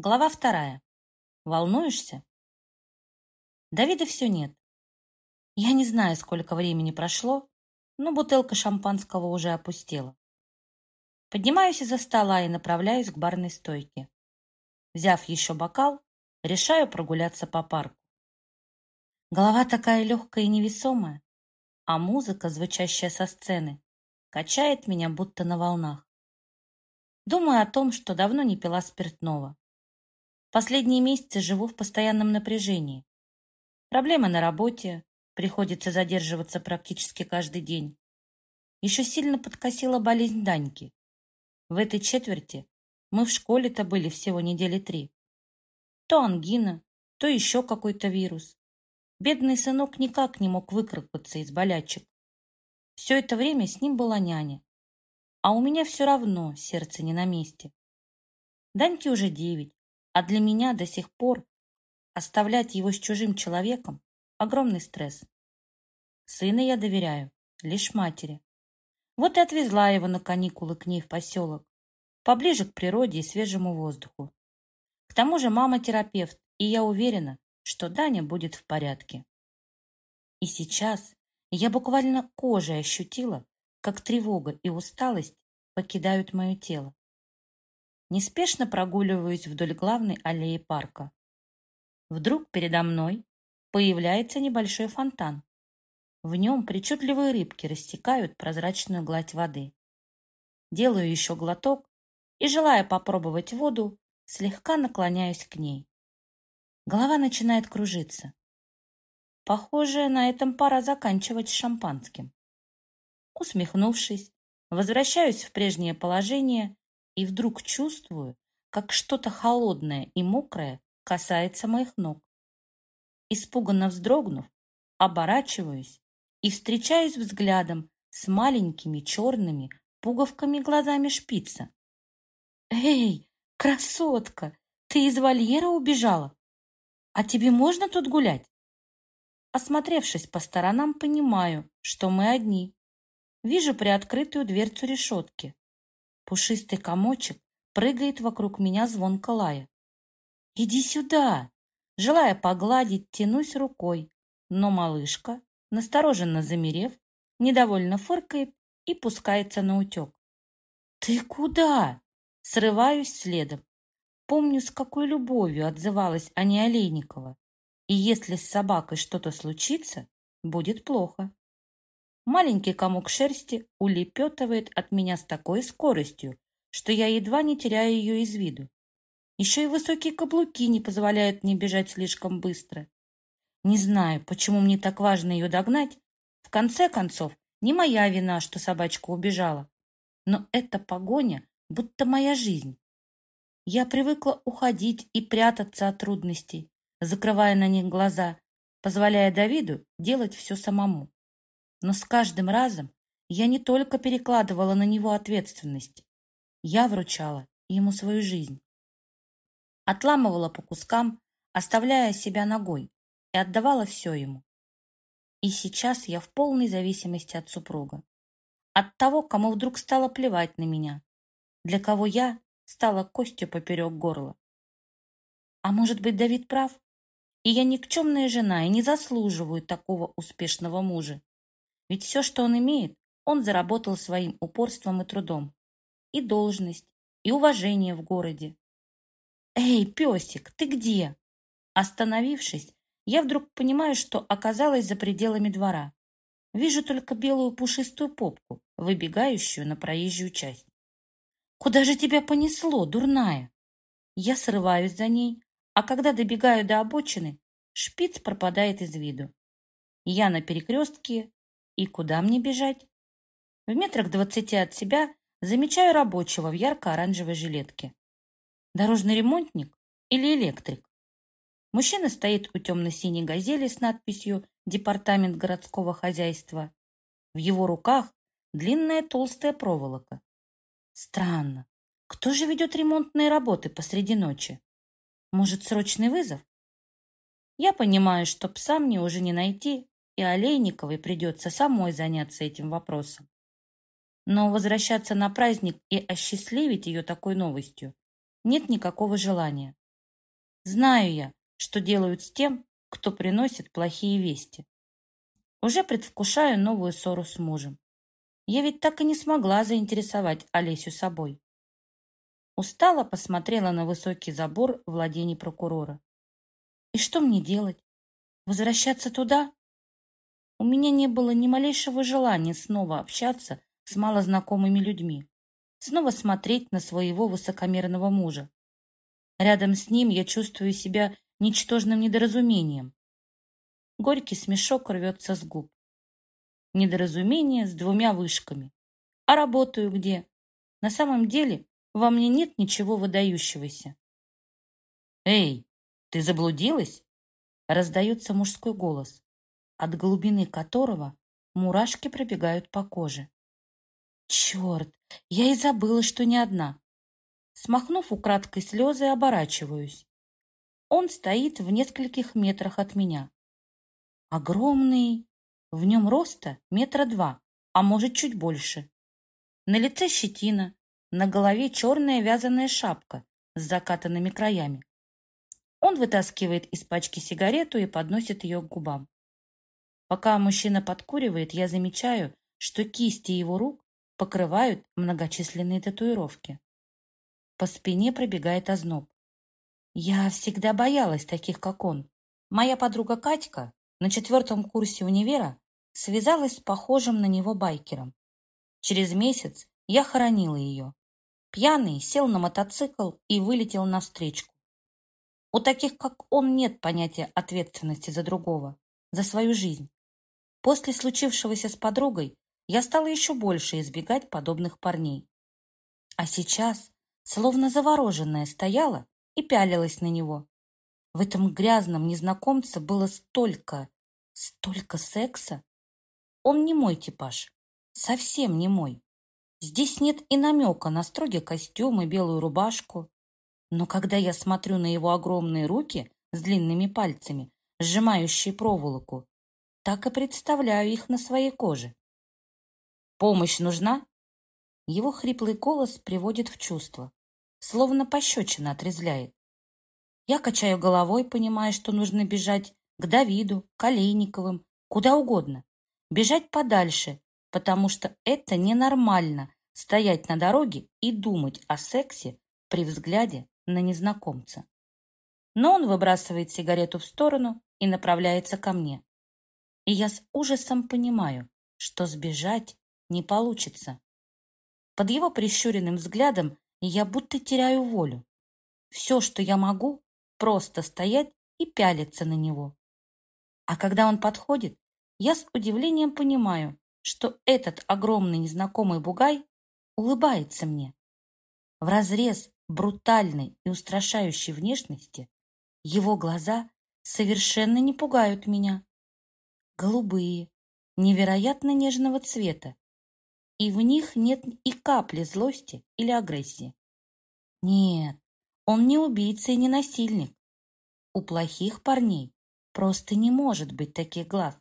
Глава вторая. Волнуешься? Давида все нет. Я не знаю, сколько времени прошло, но бутылка шампанского уже опустела. Поднимаюсь из-за стола и направляюсь к барной стойке. Взяв еще бокал, решаю прогуляться по парку. Голова такая легкая и невесомая, а музыка, звучащая со сцены, качает меня будто на волнах. Думаю о том, что давно не пила спиртного. Последние месяцы живу в постоянном напряжении. Проблемы на работе, приходится задерживаться практически каждый день. Еще сильно подкосила болезнь Даньки. В этой четверти мы в школе-то были всего недели три. То ангина, то еще какой-то вирус. Бедный сынок никак не мог выкарабкаться из болячек. Все это время с ним была няня. А у меня все равно сердце не на месте. Даньке уже девять, а для меня до сих пор оставлять его с чужим человеком – огромный стресс. Сына я доверяю лишь матери. Вот и отвезла его на каникулы к ней в поселок, поближе к природе и свежему воздуху. К тому же мама терапевт, и я уверена, что Даня будет в порядке. И сейчас я буквально кожей ощутила, как тревога и усталость покидают мое тело. Неспешно прогуливаюсь вдоль главной аллеи парка. Вдруг передо мной появляется небольшой фонтан. В нем причудливые рыбки растекают прозрачную гладь воды. Делаю еще глоток и, желая попробовать воду, слегка наклоняюсь к ней. Голова начинает кружиться. Похоже, на этом пора заканчивать с шампанским. Усмехнувшись, возвращаюсь в прежнее положение и вдруг чувствую, как что-то холодное и мокрое касается моих ног. Испуганно вздрогнув, оборачиваюсь и встречаюсь взглядом с маленькими черными пуговками глазами шпица. «Эй, красотка, ты из вольера убежала? А тебе можно тут гулять?» Осмотревшись по сторонам, понимаю, что мы одни. Вижу приоткрытую дверцу решетки. Пушистый комочек прыгает вокруг меня звонко лая. «Иди сюда!» Желая погладить, тянусь рукой, но малышка, настороженно замерев, недовольно фыркает и пускается на утек. «Ты куда?» Срываюсь следом. Помню, с какой любовью отзывалась Аня Олейникова. И если с собакой что-то случится, будет плохо. Маленький комок шерсти улепетывает от меня с такой скоростью, что я едва не теряю ее из виду. Еще и высокие каблуки не позволяют мне бежать слишком быстро. Не знаю, почему мне так важно ее догнать. В конце концов, не моя вина, что собачка убежала. Но эта погоня будто моя жизнь. Я привыкла уходить и прятаться от трудностей, закрывая на них глаза, позволяя Давиду делать все самому. Но с каждым разом я не только перекладывала на него ответственность, я вручала ему свою жизнь. Отламывала по кускам, оставляя себя ногой, и отдавала все ему. И сейчас я в полной зависимости от супруга. От того, кому вдруг стало плевать на меня, для кого я стала костью поперек горла. А может быть, Давид прав? И я никчемная жена и не заслуживаю такого успешного мужа. Ведь все, что он имеет, он заработал своим упорством и трудом. И должность, и уважение в городе. «Эй, песик, ты где?» Остановившись, я вдруг понимаю, что оказалась за пределами двора. Вижу только белую пушистую попку, выбегающую на проезжую часть. «Куда же тебя понесло, дурная?» Я срываюсь за ней, а когда добегаю до обочины, шпиц пропадает из виду. Я на перекрестке и куда мне бежать? В метрах двадцати от себя замечаю рабочего в ярко-оранжевой жилетке. Дорожный ремонтник или электрик? Мужчина стоит у темно-синей газели с надписью «Департамент городского хозяйства». В его руках длинная толстая проволока. Странно. Кто же ведет ремонтные работы посреди ночи? Может, срочный вызов? Я понимаю, что пса мне уже не найти, и Олейниковой придется самой заняться этим вопросом. Но возвращаться на праздник и осчастливить ее такой новостью нет никакого желания. Знаю я, что делают с тем, кто приносит плохие вести. Уже предвкушаю новую ссору с мужем. Я ведь так и не смогла заинтересовать Олесю собой. Устала посмотрела на высокий забор владений прокурора. И что мне делать? Возвращаться туда? У меня не было ни малейшего желания снова общаться с малознакомыми людьми, снова смотреть на своего высокомерного мужа. Рядом с ним я чувствую себя ничтожным недоразумением. Горький смешок рвется с губ. Недоразумение с двумя вышками. А работаю где? На самом деле во мне нет ничего выдающегося. «Эй, ты заблудилась?» Раздается мужской голос, от глубины которого мурашки пробегают по коже. «Черт, я и забыла, что не одна!» Смахнув украдкой слезы, оборачиваюсь. Он стоит в нескольких метрах от меня. Огромный, в нем роста метра два, а может чуть больше. На лице щетина, на голове черная вязаная шапка с закатанными краями. Он вытаскивает из пачки сигарету и подносит ее к губам. Пока мужчина подкуривает, я замечаю, что кисти его рук покрывают многочисленные татуировки. По спине пробегает озноб. Я всегда боялась таких, как он. Моя подруга Катька на четвертом курсе универа связалась с похожим на него байкером. Через месяц я хоронила ее. Пьяный сел на мотоцикл и вылетел навстречу. У таких, как он, нет понятия ответственности за другого, за свою жизнь. После случившегося с подругой я стала еще больше избегать подобных парней. А сейчас словно завороженная, стояла и пялилась на него. В этом грязном незнакомце было столько, столько секса. Он не мой типаж, совсем не мой. Здесь нет и намека на строгий костюм и белую рубашку. Но когда я смотрю на его огромные руки с длинными пальцами, сжимающие проволоку, так и представляю их на своей коже. «Помощь нужна?» Его хриплый голос приводит в чувство словно пощечина отрезляет. Я качаю головой, понимая, что нужно бежать к Давиду, к Олейниковым, куда угодно. Бежать подальше, потому что это ненормально стоять на дороге и думать о сексе при взгляде на незнакомца. Но он выбрасывает сигарету в сторону и направляется ко мне. И я с ужасом понимаю, что сбежать не получится. Под его прищуренным взглядом я будто теряю волю. Все, что я могу, просто стоять и пялиться на него. А когда он подходит, я с удивлением понимаю, что этот огромный незнакомый бугай улыбается мне. В разрез брутальной и устрашающей внешности его глаза совершенно не пугают меня. Голубые, невероятно нежного цвета, и в них нет и капли злости или агрессии. Нет, он не убийца и не насильник. У плохих парней просто не может быть таких глаз.